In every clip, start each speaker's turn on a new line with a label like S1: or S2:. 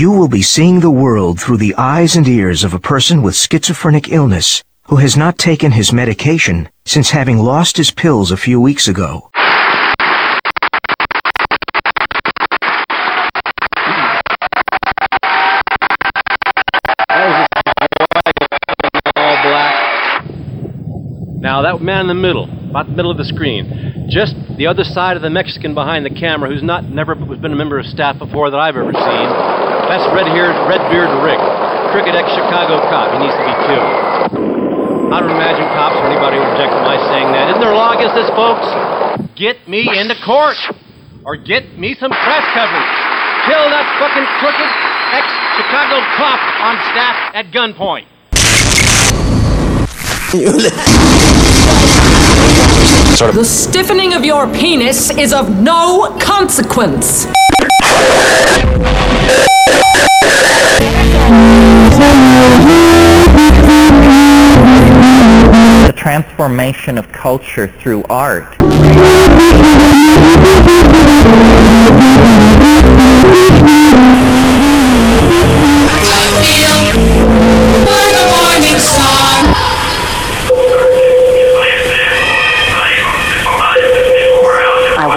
S1: you will be seeing the world through the eyes and ears of a person with schizophrenic illness who has not taken his medication since having lost his pills a few weeks ago.
S2: Now that man in the middle, about the middle of the screen, just the other side of the Mexican behind the camera, who's not never been a member of staff before that I've ever seen. That's red-haired, red-bearded Rick, crooked ex-Chicago cop. He needs to be killed. I don't imagine cops or anybody would object to my saying that. Isn't there a law against this, folks? Get me into court, or get me some press coverage. Kill that fucking crooked ex-Chicago cop on staff at gunpoint.
S3: The stiffening of your penis is of no consequence.
S4: The transformation of culture through art.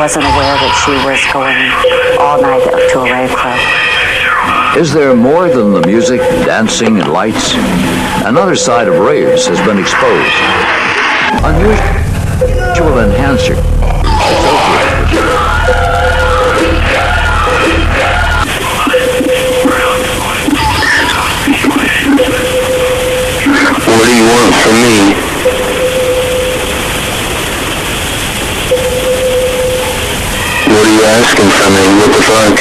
S5: wasn't aware that she was going all night up to a rave club.
S6: Is there more than the music, dancing, and lights? Another side of raves has been exposed. Unusual enhancer.
S7: What do you want from me? What are you asking from me? What the fuck?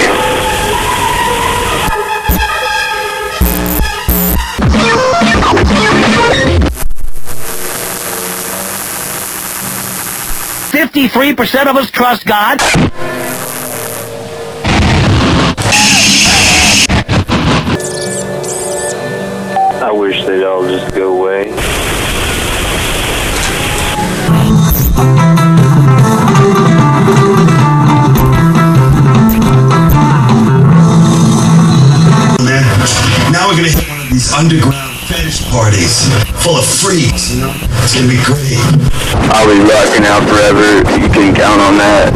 S8: Fifty-three percent of us trust God.
S7: I wish they'd all just go away.
S9: These underground fetish parties full of freaks, you know? It's gonna be great.
S7: I'll be rocking out forever. You can count on that.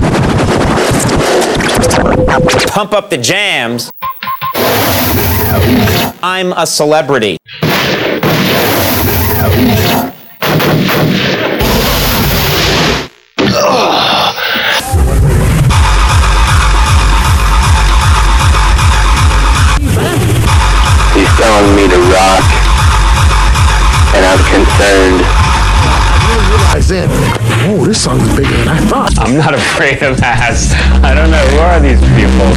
S10: Pump up the jams. I'm a celebrity.
S7: He's telling me to rock, and I'm concerned.
S11: realize then, oh, this song is bigger than I thought.
S10: I'm not afraid of ass. I don't know. Who are these people?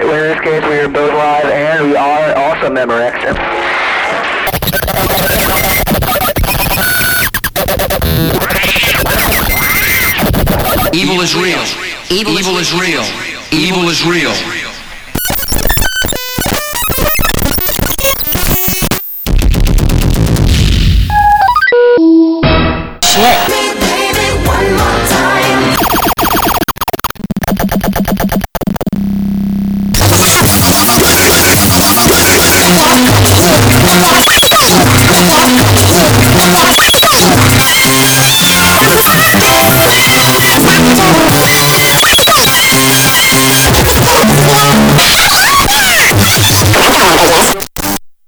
S7: In this case, we are both live, and we are also Memorex.
S12: Evil is real. Evil is real. Evil is real.